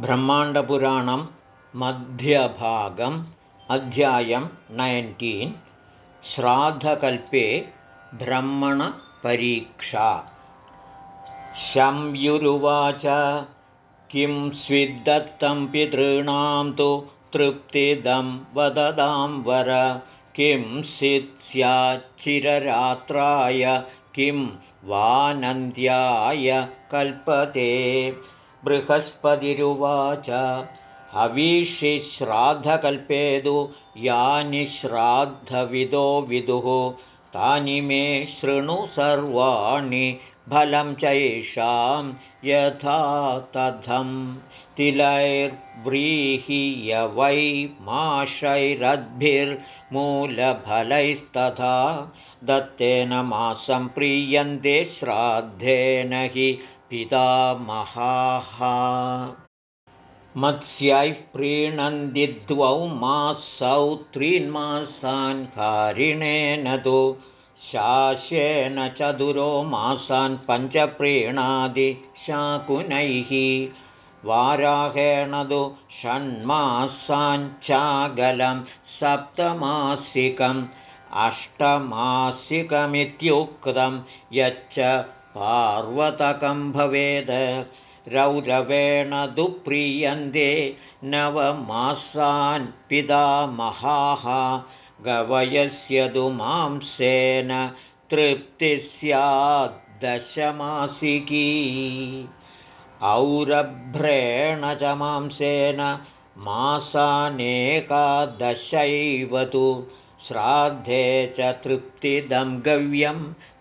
ब्रह्माण्डपुराणं मध्यभागम् अध्यायं नैन्टीन् श्राद्धकल्पे ब्रह्मणपरीक्षा। शंयुरुवाच किं स्विद्दत्तं पितॄणां तु तृप्तिदं वददां वर किं स्याच्चिररात्राय किं वानन्द्याय कल्पते बृहस्पतिरुवाच। हवीषि श्राद्धकल्पेदु यानि श्राद्धविदो विदुः। तानि मे शृणु सर्वाणि फलं चैषां यथा तथं। तिलैर्व्रीहियवै माशैरद्भिर्मूलफलैस्तथा। दत्तेन मासं प्रीयन्ते श्राद्धेन हि पितामहाः मत्स्यैः प्रीणन्ति द्वौ मासौ त्रीन्मासान् कारिणेन तु शास्येन चतुरो मासान् पञ्चप्रीणादि शाकुनैः वाराहेण तु षण्मासाञ्चागलं सप्तमासिकम् अष्टमासिकमित्युक्तं यच्च पार्वतकं भवेद् रौरवेण दुप्रीयन्ते नवमासान् पितामहाः गवयस्य तु मांसेन तृप्तिः स्याद्दशमासिकी औरभ्रेण च मांसेन मासानेकादशैव तु श्राद्धे च तृप्तिदं गव्यं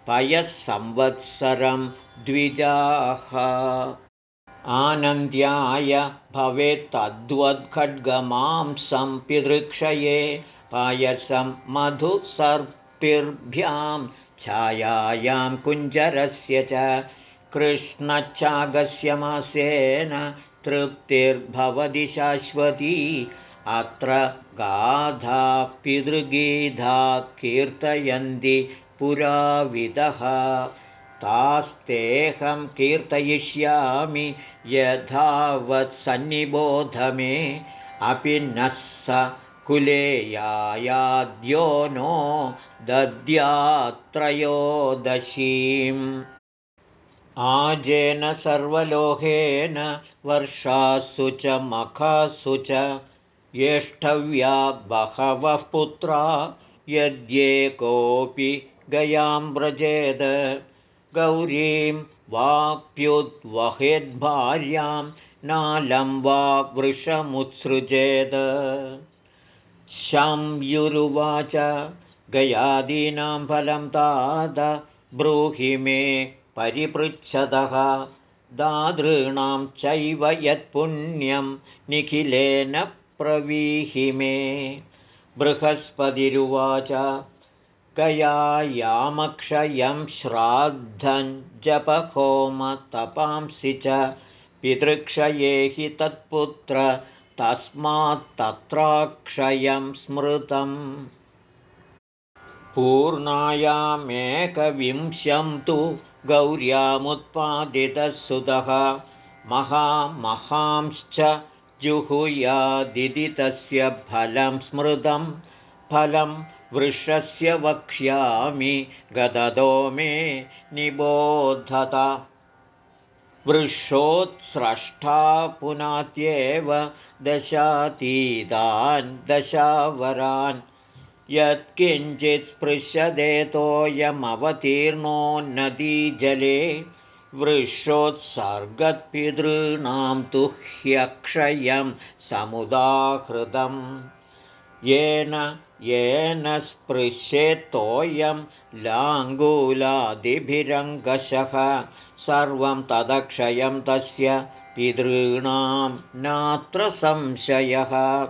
पयःसंवत्सरं द्विजाः। आनन्द्याय भवेत्तद्वद्खड्गमांसं पितृक्षये पायसं मधुसर्पिर्भ्यां छायायां कुञ्जरस्य च कृष्णच्छागस्य मासेन तृप्तिर्भवति शाश्वती। अत्र गाधा पितृगीधा कीर्तयन्ति पुराविदः तास्तेऽहं कीर्तयिष्यामि यथावत्सन्निबोध मे अपि न स कुलेयायाद्यो नो दद्यात्रयोदशीम्। आजेन सर्वलोहेन वर्षासु च मखासु च येष्ठव्या बहवः पुत्रा। यद्येकोऽपि गयां व्रजेद। गौरीं वाप्युद्वहेद्भार्यां नालं वा वृषमुत्सृजेद। शंयुरुवाच गयादीनां फलं ताद ब्रूहि मे परिपृच्छतः दादॄणां चैव यत्पुण्यं निखिलेन प्रवीहि मे। बृहस्पतिरुवाच गयायामक्षयं श्राद्धं जपहोमतपांसि च पितृक्षये हि तत्पुत्र तस्मात्तत्राक्षयं स्मृतम्। पूर्णायामेकविंशं तु गौर्यामुत्पादितः महामहांश्च जुहुयादिति तस्य फलं स्मृतं फलं वृषस्य वक्ष्यामि गददो मे निबोधत। वृषोत्स्रष्टा पुनात्येव दशातीतान् दशावरान्। यत्किञ्चित् स्पृश्यदेतोऽयमवतीर्णो नदीजले। वृषोत्सर्गत्पितॄणां तु ह्यक्षयं समुदाहृतम् येन येन स्पृश्येत्तोऽयं लाङ्गूलादिभिरङ्गशः। सर्वं तदक्षयं तस्य पितॄणां नात्र संशयः।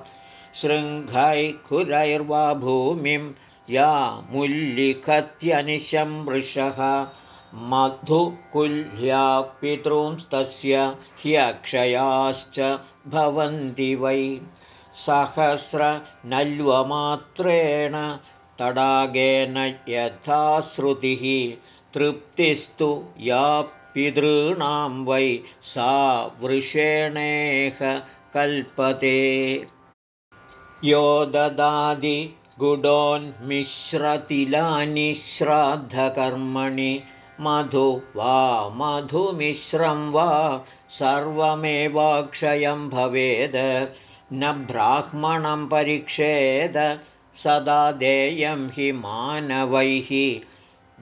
शृङ्गैखुरैर्वा भूमिं या मुल्लिखत्यनिशं वृषः। मधुकुल्या पितॄंस्तस्य ह्यक्षयाश्च भवन्ति वै सहस्रनल्वमात्रेण तडागेन यथा श्रुतिः तृप्तिस्तु या पितॄणां वै सा वृषेणेह कल्पते। यो ददादि गुडोन्मिश्रतिलानि श्राद्धकर्मणि मधु वा मधुमिश्रं वा सर्वमेवाक्षयं भवेद् न ब्राह्मणं परीक्षेद सदा देयं हि मानवैः।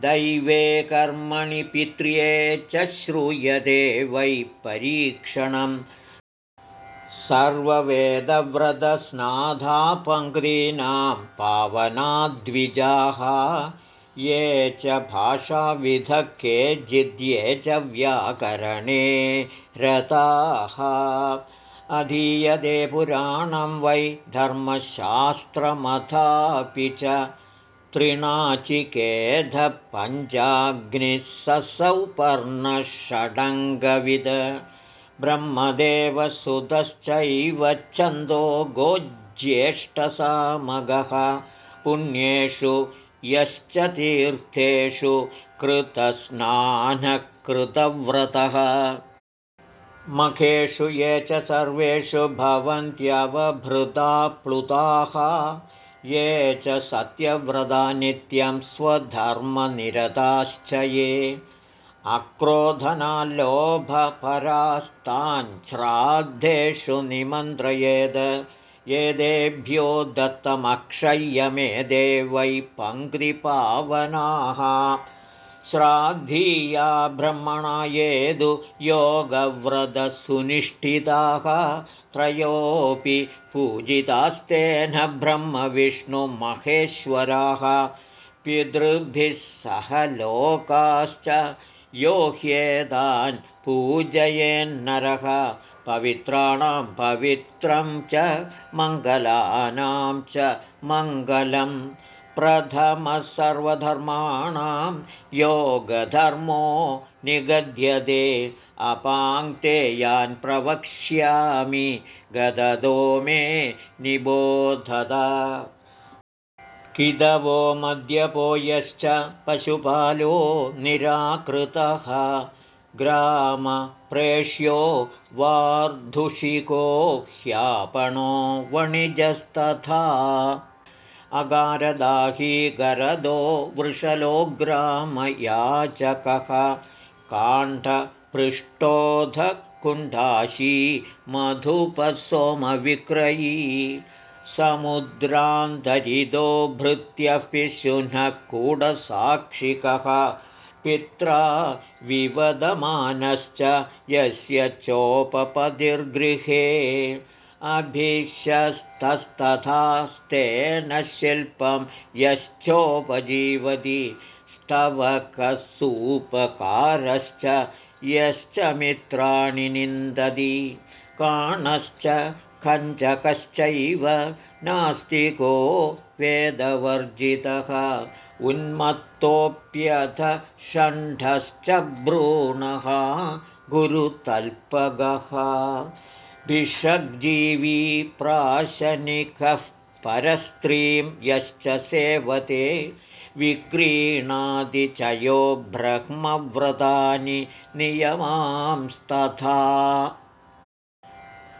दैवे कर्मणि पित्र्ये च श्रूयते वै परीक्षणम्। सर्ववेदव्रतस्नाधा पङ्क्तीनां पावनाद्विजाः ये च भाषाविधः केचिद्ये च व्याकरणे रताः अधीयते पुराणं वै धर्मशास्त्रमथापि च त्रिणाचिकेधः पञ्चाग्निः ससौपर्णषडङ्गविद ब्रह्मदेवसुतश्चैव छन्दो गोज्येष्ठसामगः। पुण्येषु यश्च तीर्थेषु कृतस्नानकृतव्रतः मखेषु ये च सर्वेषु भवन्त्यवभृता प्लुताः ये च सत्यव्रता नित्यं स्वधर्मनिरताश्च ये। अक्रोधनाल्लोभपरास्ताञ्छ्राद्धेषु निमन्त्रयेद् एदेभ्यो दत्तमक्षय्यमे देवै पङ्क्तिपावनाः श्राद्धीया ब्रह्मणा येदु योगव्रतसुनिष्ठिताः। त्रयोऽपि पूजितास्तेन ब्रह्मविष्णुमहेश्वराः। पितृभिः सह लोकाश्च यो ह्येतान् पूजयेन्नरः पवित्राणां पवित्रं च मङ्गलानां च मङ्गलं प्रथमः सर्वधर्माणां योगधर्मो निगद्यते। अपाङ्क्ते यान् प्रवक्ष्यामि गददो मे निबोधत। किदवो मद्यपो यश्च पशुपालो निराकृतः। ग्रामप्रेष्यो वार्धुषिको ह्यापणो वणिजस्तथा अगारदाही गरदो वृषलो ग्रामयाचकः काण्ठपृष्ठोधकुण्डाशी मधुपसोमविक्रयी समुद्रान्तरिदो भृत्यः कूडसाक्षिकः पित्रा विवदमानश्च यस्य चोपपतिर्गृहे अभिशस्तस्तथास्तेन शिल्पं यश्चोपजीवति स्तवकसूपकारश्च यश्च मित्राणि निन्दति। काणश्च कञ्चकश्चैव नास्तिको वेदवर्जितः। उन्मत्तोऽप्यथ षण्ढश्च भ्रूणः गुरुतल्पगः भिषग्जीवी प्राशनिकः परस्त्रीं यश्च सेवते विक्रीणादिचयो ब्रह्मव्रतानि नियमांस्तथा।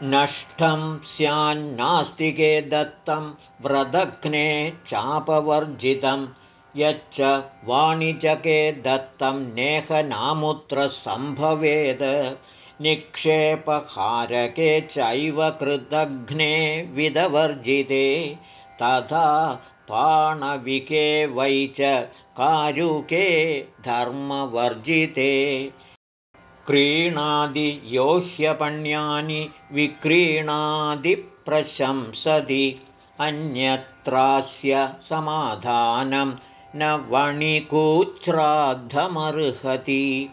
नष्टं स्यान्नास्तिके दत्तं व्रदघ्ने चापवर्जितं यच्च वाणिजके दत्तं नेहनामुत्र सम्भवेद निक्षेपहारके चैव कृतघ्ने विदवर्जिते तथा पाणविके वै च कारुके धर्मवर्जिते। क्रीणादियोह्यपण्यानि विक्रीणादिप्रशंसति। अन्यत्रास्य समाधानं न वणिकूच्छ्राद्धमर्हति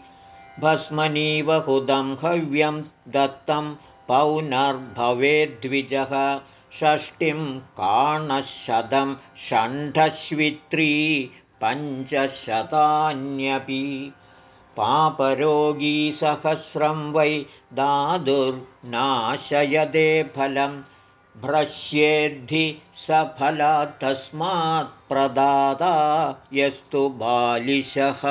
भस्मनीवहुदं हव्यं दत्तं पौनर्भवेद्विजः षष्टिं काणशतं षण्ढश्वित्री पञ्चशतान्यपि। पापरोगीसहस्रं वै दादुर्नाशयदे फलं भ्रश्येद्धि सफलात् तस्मात् प्रदाता यस्तु बालिशः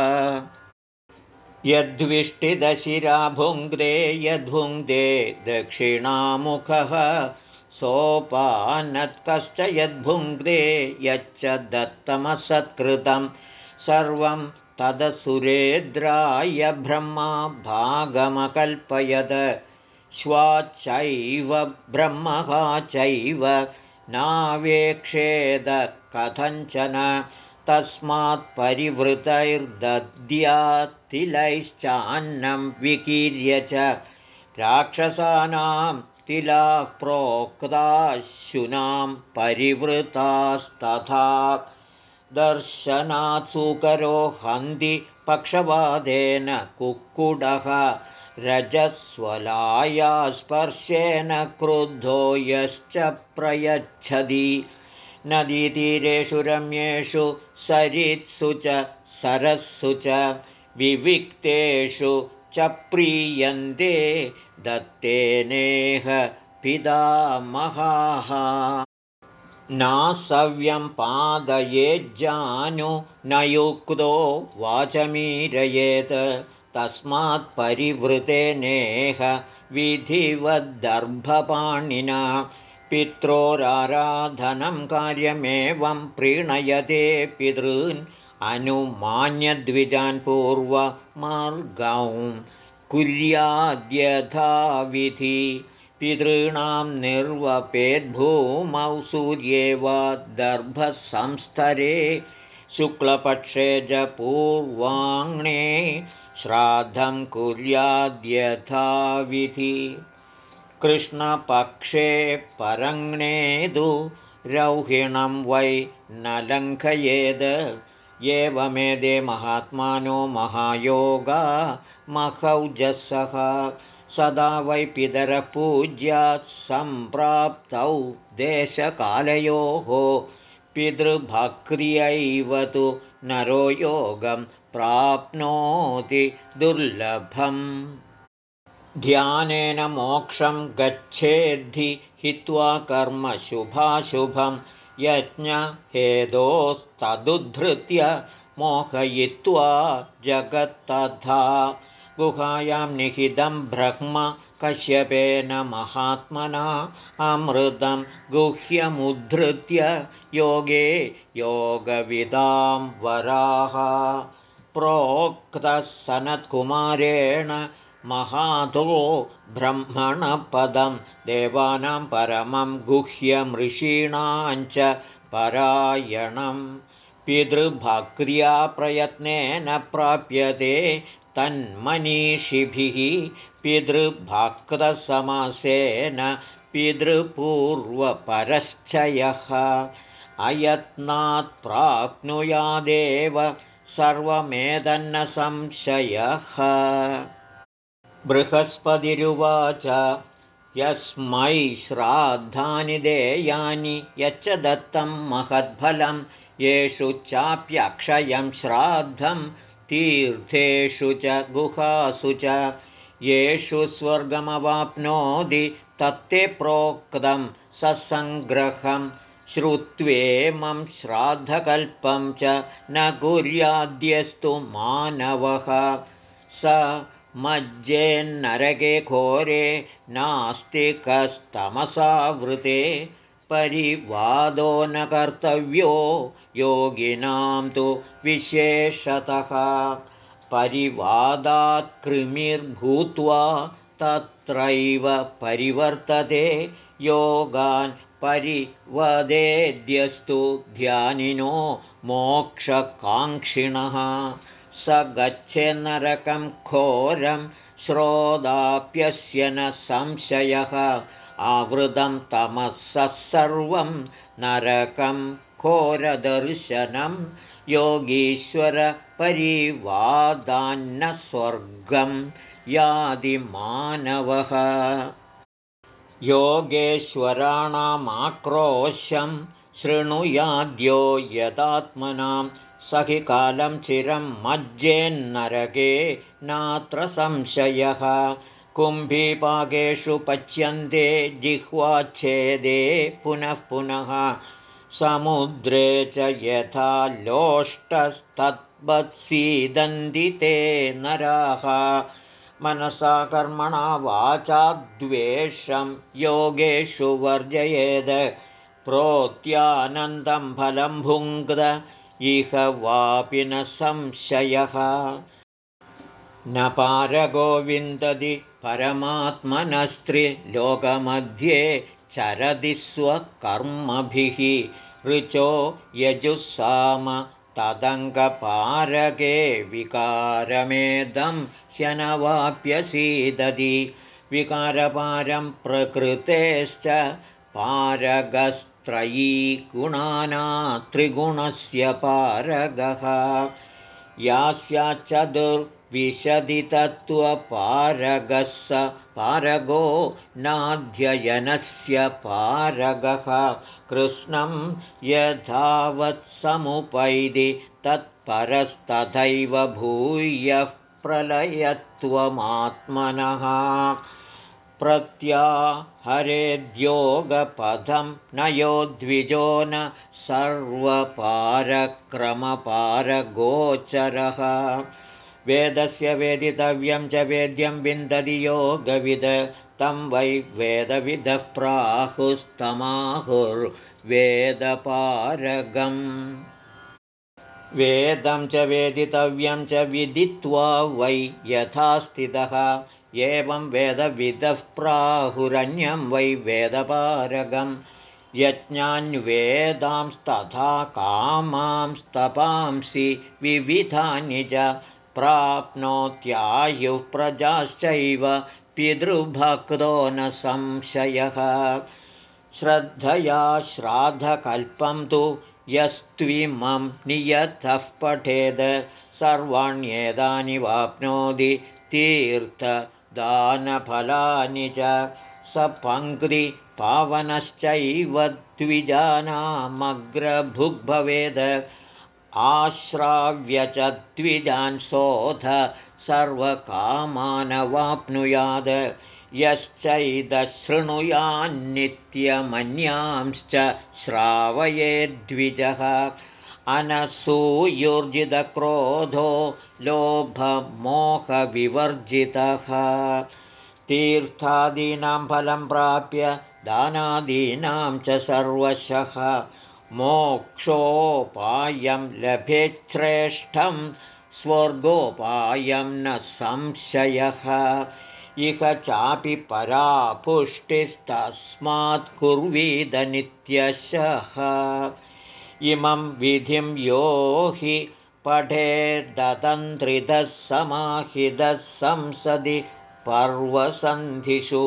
यद्विष्टिदशिरा भुङ्क्ते यद्भुङ्क्ते दक्षिणामुखः सोपानत्कश्च यद्भुङ्क्ते यच्च दत्तमसत्कृतं सर्वं तदसुरेद्राय ब्रह्मा भागमकल्पयद। श्वाच्चैव ब्रह्मः चैव नावेक्षेद कथञ्चन तस्मात् परिवृतैर्दद्यात्तिलैश्चान्नं विकीर्य च राक्षसानां तिलाः प्रोक्ताशुनां परिवृतास्तथा दर्शनात्सुकरो हन्ति पक्षवादेन कुक्कुडः रजस्वलाया स्पर्शेन क्रुद्धो यश्च प्रयच्छति। नदीतीरेषु रम्येषु सरित्सु च सरस्सु च विविक्तेषु च प्रीयन्ते दत्तेनेह पितामहाः। नासव्यं पादयेज्जानु न युक्तो वाचमीरयेत् तस्मात् परिवृतेनेह विधिवद्दर्भपाणिना पित्रोराराधनं कार्यमेवं प्रीणयते पितॄन् अनुमान्यद्विजान् पूर्वमार्गौ कुर्याद्यथाविधि पितॄणां निर्वपेद्भूमौ सूर्ये वा दर्भसंस्तरे शुक्लपक्षे च पूर्वाङ्णे श्राद्धं कुर्याद्यथाविधि कृष्णपक्षे परङ्नेदु रौहिणं वै न लङ्घयेद्। एवमेदे महात्मानो महायोगा महौजसः। सदा वै पितरपूज्यात् सम्प्राप्तौ देशकालयोः। पितृभक्र्यैव तु नरो योगं प्राप्नोति दुर्लभम् ध्यानेन मोक्षं गच्छेद्धि हित्वा कर्म शुभाशुभं यज्ञहेदोस्तदुद्धृत्य मोहयित्वा जगत्तथा। गुहायां निहितं ब्रह्म कश्यपेन महात्मना अमृतं गुह्यमुद्धृत्य योगे योगविदां वराः। प्रोक्तः सनत्कुमारेण महातो ब्रह्मणपदं देवानां परमं गुह्यमृषीणां च परायणं। पितृभक्र्या प्रयत्नेन प्राप्यते तन्मनीषिभिः पितृभक्तसमासेन पितृपूर्वपरश्चयः। अयत्नात् प्राप्नुयादेव सर्वमेदन्न संशयः बृहस्पतिरुवाच यस्मै श्राद्धानि देयानि यच्च दत्तं महद्फलं येषु चाप्यक्षयं श्राद्धं तीर्थेषु च गुहासु च येषु स्वर्गमवाप्नोति तत्ते प्रोक्तं ससङ्ग्रहं श्रुत्वेमं श्राद्धकल्पं च न कुर्याद्यस्तु मानवः। स मज्जेन्नरके घोरे नास्तिकस्तमसावृते परिवादो न कर्तव्यो योगिनां तु विशेषतः। परिवादात् कृमिर्भूत्वा तत्रैव परिवर्तते योगान् परिवदेद्यस्तु ध्यानिनो मोक्षकाङ्क्षिणः स गच्छेन्नरकं घोरं श्रोदाप्यस्य न संशयः। आवृतं तमः सर्वं नरकं घोरदर्शनं। योगीश्वरपरिवादान्नस्वर्गं यादिमानवः। योगेश्वराणामाक्रोशं शृणुयाद्यो यदात्मनां स हि कालं चिरं मज्जेन्नरके नात्र संशयः। कुम्भीपाकेषु पच्यन्ते जिह्वाच्छेदे पुनः पुनः। समुद्रे च यथा लोष्टस्तत्प्रवाहवत् वत्सीदन्ति ते नराः। मनसा कर्मणा वाचा द्वेषं योगेषु वर्जयेद। प्रोत्यानन्दं फलं भुङ्क्त इह वापि न संशयः। न पारगोविन्दति परमात्मनस्त्रिलोकमध्ये चरति स्वकर्मभिः। ऋचो यजुस्साम तदङ्गपारगे विकारमेदं ह्यनवाप्यसीदति विकारपारं प्रकृतेश्च पारगस्त्रयी गुणाना त्रिगुणस्य पारगः। यास्याच्चतुर्विशदितत्वपारगः स पारगो नाध्ययनस्य पारगः। कृष्णं यथावत्समुपैदि तत्परस्तथैव भूयः प्रलयत्वमात्मनः प्रत्याहरेद्योगपथं न यो द्विजो न सर्वपारक्रमपारगोचरः। वेदस्य वेदितव्यं च वेद्यं विन्दति योगविद तं वै वेदविदः प्राहुस्तमाहुर्वेदपारगम्। वेदं च वेदितव्यं च विदित्वा वै यथा स्थितः एवं वेदविदः प्राहुरन्यं वै वेदपारगम् यज्ञान्वेदांस्तथा कामांस्तपांसि विविधानि च प्राप्नोत्यायुः प्रजाश्चैव पितृभक्तो न संशयः श्रद्धया श्राद्धकल्पं तु यस्त्विमं नियतः पठेद्। सर्वाण्येतानि वाप्नोति तीर्थदानफलानि च सपङ्क्तिपावनश्चैव द्विजानामग्रभुग्भवेद्। आश्राव्य च द्विजान्सोऽथ सर्वकामानवाप्नुयात् यश्चैदशृणुयान्नित्यमन्यांश्च श्रावयेद्विजः। अनसूयुर्जितक्रोधो लोभमोहविवर्जितः। तीर्थादीनां फलं प्राप्य दानादीनां च सर्वशः। मोक्षोपायं लभेच्छ्रेष्ठं स्वर्गोपायं न संशयः। इह चापि परापुष्टिस्तस्मात् कुर्वीदनित्यशः इमं विधिं यो हि पठेदतन्त्रितः समाहितः संसदि पर्वसन्धिषु।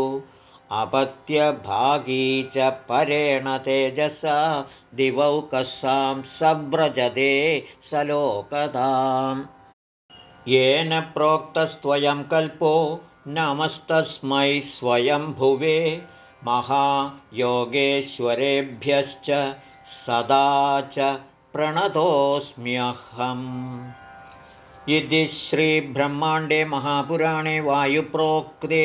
अपत्यभागी च परेण तेजसा दिवौकसां सव्रजते सलोकताम् येन प्रोक्तस्त्वयं कल्पो नमस्तस्मै स्वयंभुवे महायोगेश्वरेभ्यश्च सदा च प्रणतोऽस्म्यहम्। इति श्रीब्रह्माण्डे महापुराणे वायुप्रोक्ते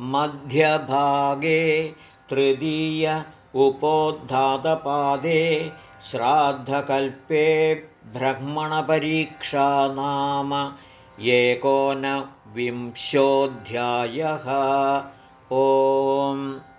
मध्यभागे तृतीय उपोद्धातपादे श्राद्धकल्पे ब्रह्मणपरीक्षा नाम एकोनविंशोऽध्यायः। ओम्